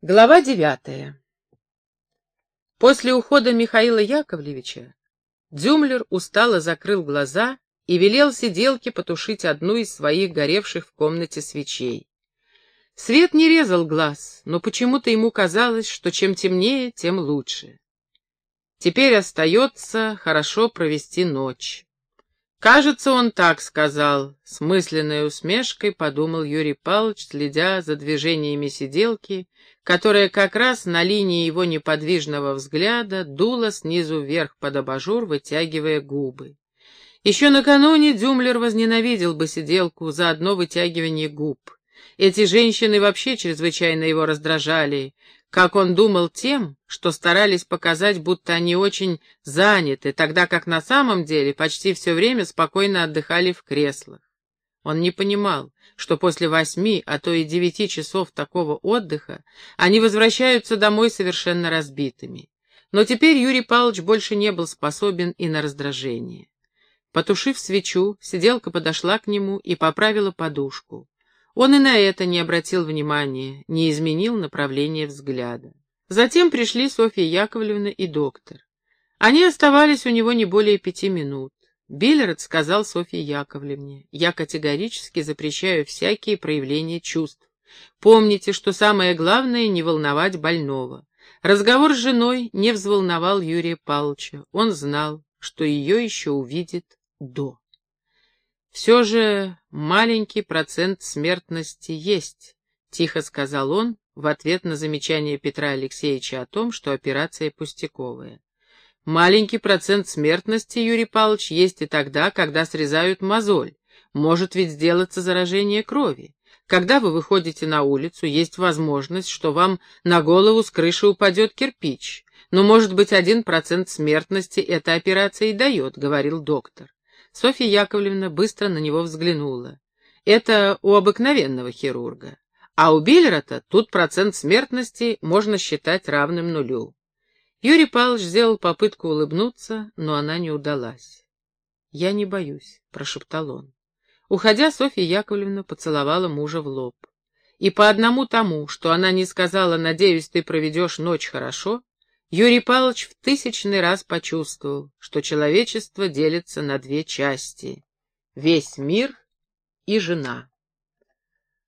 Глава девятая. После ухода Михаила Яковлевича Дюмлер устало закрыл глаза и велел сиделке потушить одну из своих горевших в комнате свечей. Свет не резал глаз, но почему-то ему казалось, что чем темнее, тем лучше. Теперь остается хорошо провести ночь. Кажется, он так сказал, с мысленной усмешкой подумал Юрий Павлович, следя за движениями сиделки, которая как раз на линии его неподвижного взгляда дула снизу вверх под абажур, вытягивая губы. Еще накануне Дюмлер возненавидел бы сиделку за одно вытягивание губ. Эти женщины вообще чрезвычайно его раздражали, как он думал тем, что старались показать, будто они очень заняты, тогда как на самом деле почти все время спокойно отдыхали в креслах. Он не понимал, что после восьми, а то и девяти часов такого отдыха они возвращаются домой совершенно разбитыми. Но теперь Юрий Павлович больше не был способен и на раздражение. Потушив свечу, сиделка подошла к нему и поправила подушку. Он и на это не обратил внимания, не изменил направление взгляда. Затем пришли Софья Яковлевна и доктор. Они оставались у него не более пяти минут. Биллерд сказал Софье Яковлевне, «Я категорически запрещаю всякие проявления чувств. Помните, что самое главное — не волновать больного». Разговор с женой не взволновал Юрия Павловича. Он знал, что ее еще увидит до. «Все же маленький процент смертности есть», — тихо сказал он в ответ на замечание Петра Алексеевича о том, что операция пустяковая. «Маленький процент смертности, Юрий Павлович, есть и тогда, когда срезают мозоль. Может ведь сделаться заражение крови. Когда вы выходите на улицу, есть возможность, что вам на голову с крыши упадет кирпич. Но, может быть, один процент смертности эта операция и дает», — говорил доктор. Софья Яковлевна быстро на него взглянула. Это у обыкновенного хирурга. А у Биллерата тут процент смертности можно считать равным нулю. Юрий Павлович сделал попытку улыбнуться, но она не удалась. «Я не боюсь», — прошептал он. Уходя, Софья Яковлевна поцеловала мужа в лоб. И по одному тому, что она не сказала «надеюсь, ты проведешь ночь хорошо», Юрий Павлович в тысячный раз почувствовал, что человечество делится на две части — весь мир и жена.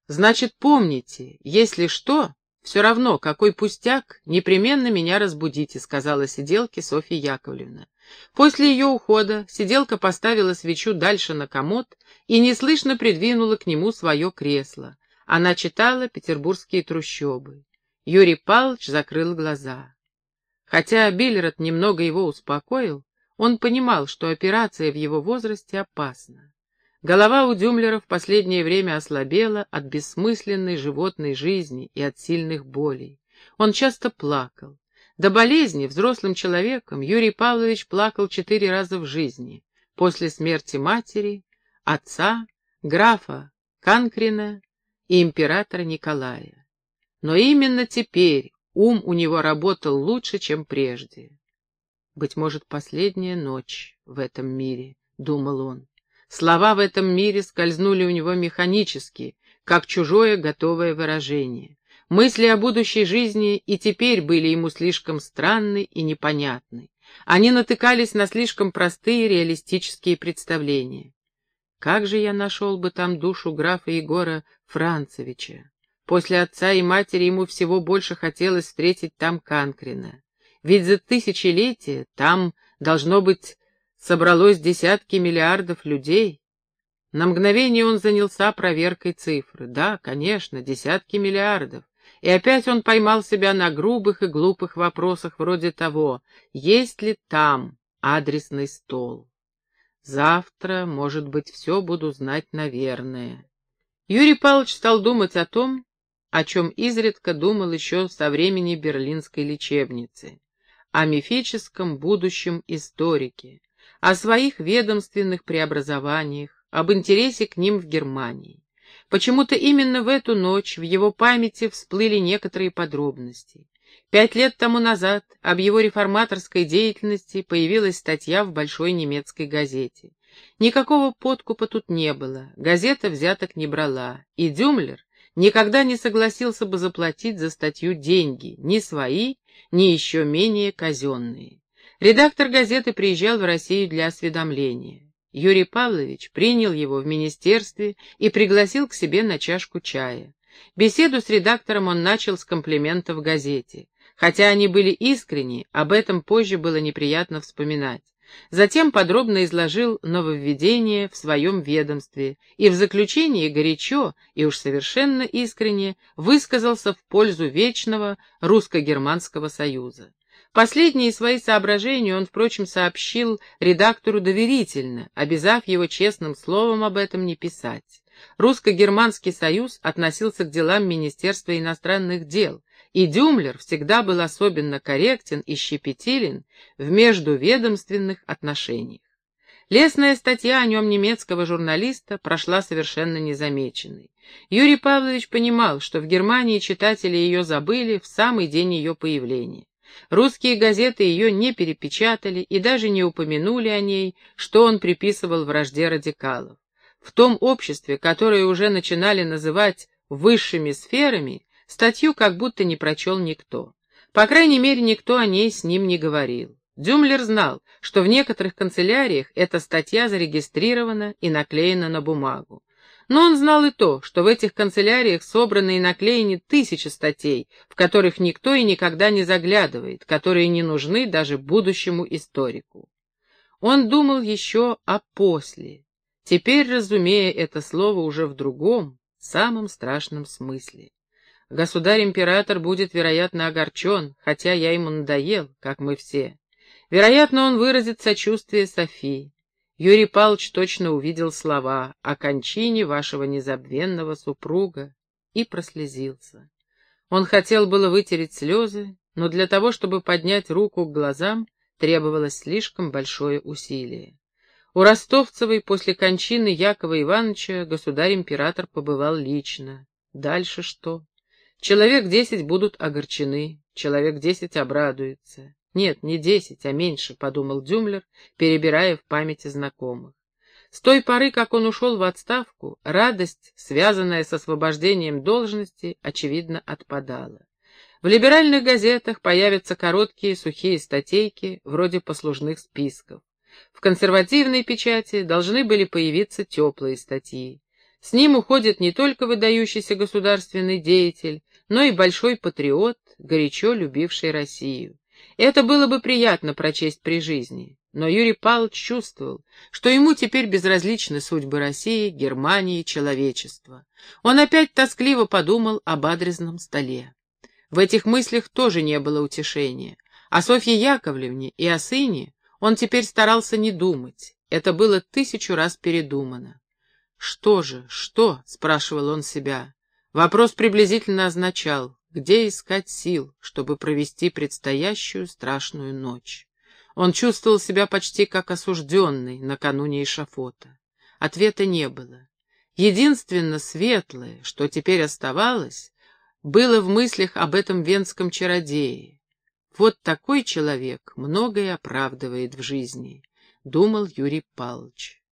Значит, помните, если что, все равно, какой пустяк, непременно меня разбудите, сказала сиделке Софья Яковлевна. После ее ухода сиделка поставила свечу дальше на комод и неслышно придвинула к нему свое кресло. Она читала петербургские трущобы. Юрий Павлович закрыл глаза. Хотя Биллерот немного его успокоил, он понимал, что операция в его возрасте опасна. Голова у Дюмлера в последнее время ослабела от бессмысленной животной жизни и от сильных болей. Он часто плакал. До болезни взрослым человеком Юрий Павлович плакал четыре раза в жизни. После смерти матери, отца, графа Канкрина и императора Николая. Но именно теперь Ум у него работал лучше, чем прежде. Быть может, последняя ночь в этом мире, — думал он. Слова в этом мире скользнули у него механически, как чужое готовое выражение. Мысли о будущей жизни и теперь были ему слишком странны и непонятны. Они натыкались на слишком простые реалистические представления. Как же я нашел бы там душу графа Егора Францевича? После отца и матери ему всего больше хотелось встретить там Канкрина. Ведь за тысячелетия там, должно быть, собралось десятки миллиардов людей. На мгновение он занялся проверкой цифры. Да, конечно, десятки миллиардов. И опять он поймал себя на грубых и глупых вопросах вроде того, есть ли там адресный стол. Завтра, может быть, все буду знать, наверное. Юрий Павлович стал думать о том, о чем изредка думал еще со времени берлинской лечебницы, о мифическом будущем историке, о своих ведомственных преобразованиях, об интересе к ним в Германии. Почему-то именно в эту ночь в его памяти всплыли некоторые подробности. Пять лет тому назад об его реформаторской деятельности появилась статья в большой немецкой газете. Никакого подкупа тут не было, газета взяток не брала, и Дюмлер никогда не согласился бы заплатить за статью деньги, ни свои, ни еще менее казенные. Редактор газеты приезжал в Россию для осведомления. Юрий Павлович принял его в министерстве и пригласил к себе на чашку чая. Беседу с редактором он начал с комплиментов газете. Хотя они были искренни, об этом позже было неприятно вспоминать. Затем подробно изложил нововведение в своем ведомстве и в заключении горячо и уж совершенно искренне высказался в пользу вечного русско-германского союза. Последние свои соображения он, впрочем, сообщил редактору доверительно, обязав его честным словом об этом не писать. Русско-германский союз относился к делам Министерства иностранных дел, и Дюмлер всегда был особенно корректен и щепетилен в междуведомственных отношениях. Лесная статья о нем немецкого журналиста прошла совершенно незамеченной. Юрий Павлович понимал, что в Германии читатели ее забыли в самый день ее появления. Русские газеты ее не перепечатали и даже не упомянули о ней, что он приписывал вражде радикалов. В том обществе, которое уже начинали называть высшими сферами, Статью как будто не прочел никто. По крайней мере, никто о ней с ним не говорил. Дюмлер знал, что в некоторых канцеляриях эта статья зарегистрирована и наклеена на бумагу. Но он знал и то, что в этих канцеляриях собраны и наклеены тысячи статей, в которых никто и никогда не заглядывает, которые не нужны даже будущему историку. Он думал еще о «после», теперь разумея это слово уже в другом, самом страшном смысле. Государь-император будет, вероятно, огорчен, хотя я ему надоел, как мы все. Вероятно, он выразит сочувствие Софии. Юрий Павлович точно увидел слова о кончине вашего незабвенного супруга и прослезился. Он хотел было вытереть слезы, но для того, чтобы поднять руку к глазам, требовалось слишком большое усилие. У Ростовцевой после кончины Якова Ивановича государь-император побывал лично. Дальше что? Человек десять будут огорчены, человек десять обрадуется. Нет, не десять, а меньше, — подумал Дюмлер, перебирая в памяти знакомых. С той поры, как он ушел в отставку, радость, связанная с освобождением должности, очевидно, отпадала. В либеральных газетах появятся короткие сухие статейки, вроде послужных списков. В консервативной печати должны были появиться теплые статьи. С ним уходит не только выдающийся государственный деятель, но и большой патриот, горячо любивший Россию. Это было бы приятно прочесть при жизни, но Юрий Павлович чувствовал, что ему теперь безразличны судьбы России, Германии, человечества. Он опять тоскливо подумал об адресном столе. В этих мыслях тоже не было утешения. О Софье Яковлевне и о сыне он теперь старался не думать. Это было тысячу раз передумано. «Что же, что?» — спрашивал он себя. Вопрос приблизительно означал, где искать сил, чтобы провести предстоящую страшную ночь. Он чувствовал себя почти как осужденный накануне эшафота. Ответа не было. Единственно светлое, что теперь оставалось, было в мыслях об этом венском чародее. Вот такой человек многое оправдывает в жизни, думал Юрий Павлович.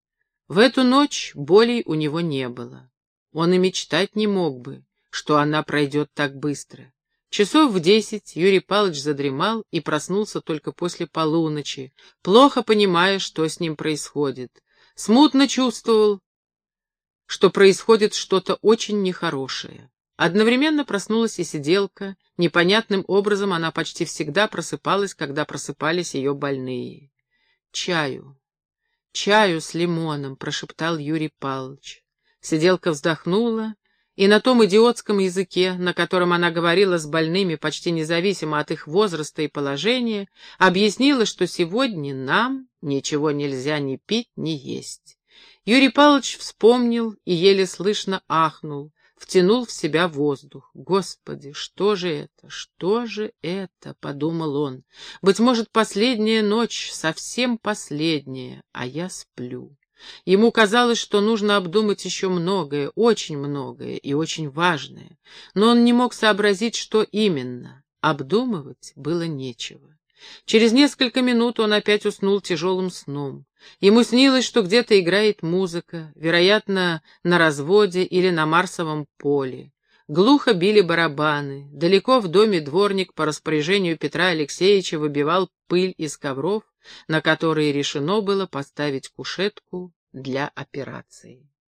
В эту ночь болей у него не было. Он и мечтать не мог бы, что она пройдет так быстро. Часов в десять Юрий Павлович задремал и проснулся только после полуночи, плохо понимая, что с ним происходит. Смутно чувствовал, что происходит что-то очень нехорошее. Одновременно проснулась и сиделка. Непонятным образом она почти всегда просыпалась, когда просыпались ее больные. «Чаю, чаю с лимоном», — прошептал Юрий Павлович. Сиделка вздохнула, и на том идиотском языке, на котором она говорила с больными почти независимо от их возраста и положения, объяснила, что сегодня нам ничего нельзя ни пить, ни есть. Юрий Павлович вспомнил и еле слышно ахнул, втянул в себя воздух. «Господи, что же это? Что же это?» — подумал он. «Быть может, последняя ночь, совсем последняя, а я сплю». Ему казалось, что нужно обдумать еще многое, очень многое и очень важное, но он не мог сообразить, что именно. Обдумывать было нечего. Через несколько минут он опять уснул тяжелым сном. Ему снилось, что где-то играет музыка, вероятно, на разводе или на Марсовом поле. Глухо били барабаны. Далеко в доме дворник по распоряжению Петра Алексеевича выбивал пыль из ковров, на которые решено было поставить кушетку для операции.